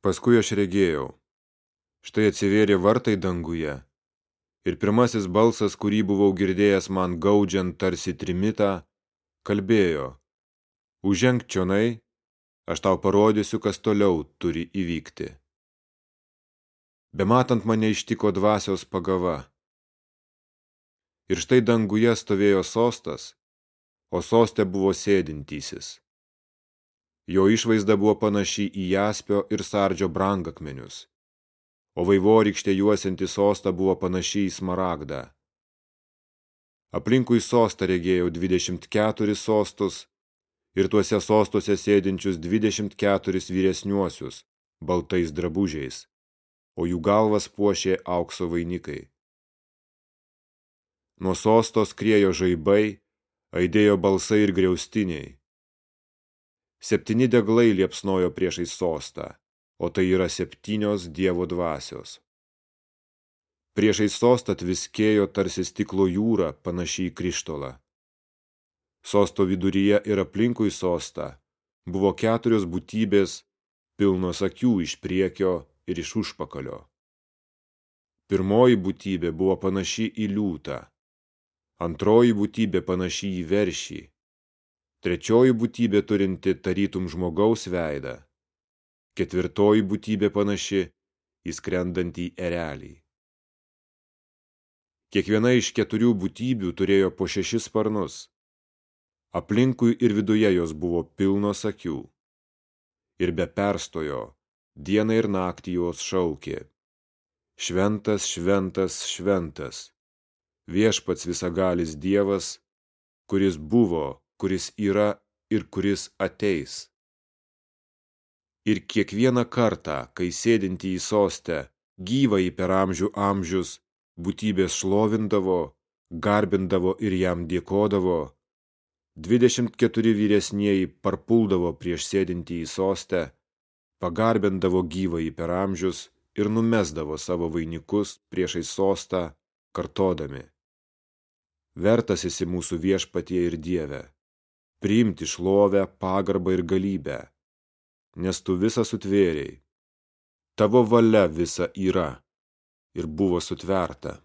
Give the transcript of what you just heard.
Paskui aš regėjau. Štai atsivėrė vartai danguje. Ir pirmasis balsas, kurį buvau girdėjęs man gaudžiant tarsi trimitą, kalbėjo. Užženk čionai, aš tau parodysiu, kas toliau turi įvykti. Bematant mane ištiko dvasios pagava. Ir štai danguje stovėjo sostas, o soste buvo sėdintysis. Jo išvaizda buvo panaši į jaspio ir sardžio brangakmenius, o vaivorykštė juosianti sostą buvo panaši į smaragdą. Aplinkui sostą regėjau 24 sostus ir tuose sostuose sėdinčius 24 vyresniuosius, baltais drabužiais, o jų galvas puošė aukso vainikai. Nuo sostos kriejo žaibai, aidėjo balsai ir griaustiniai. Septyni deglai liepsnojo priešais sostą, o tai yra septynios dievo dvasios. Priešais sostą tviskėjo tarsi stiklo jūra, panašiai į krištolą. Sosto viduryje ir aplinkui sostą buvo keturios būtybės, pilnos akių iš priekio ir iš užpakalio. Pirmoji būtybė buvo panaši į liūtą, antroji būtybė panaši į veršį, trečioji būtybė turinti tarytum žmogaus veidą, ketvirtoji būtybė panaši į skrendantį erelį. Kiekviena iš keturių būtybių turėjo po šešis sparnus. Aplinkui ir viduje jos buvo pilnos akių. Ir be perstojo, dieną ir naktį jos šaukė. Šventas, šventas, šventas. Viešpats visagalis Dievas, kuris buvo, kuris yra ir kuris ateis. Ir kiekvieną kartą, kai sėdinti į sostę, gyvai per amžių amžius, būtybės šlovindavo, garbindavo ir jam dėkodavo, 24 vyresnieji parpuldavo prieš sėdintį į sostę, pagarbindavo gyvai per amžius ir numesdavo savo vainikus priešai sostą, kartodami. Vertas esi mūsų viešpatie ir dieve priimti šlovę, pagarbą ir galybę, nes tu visą sutvėrėjai. Tavo valia visa yra ir buvo sutverta.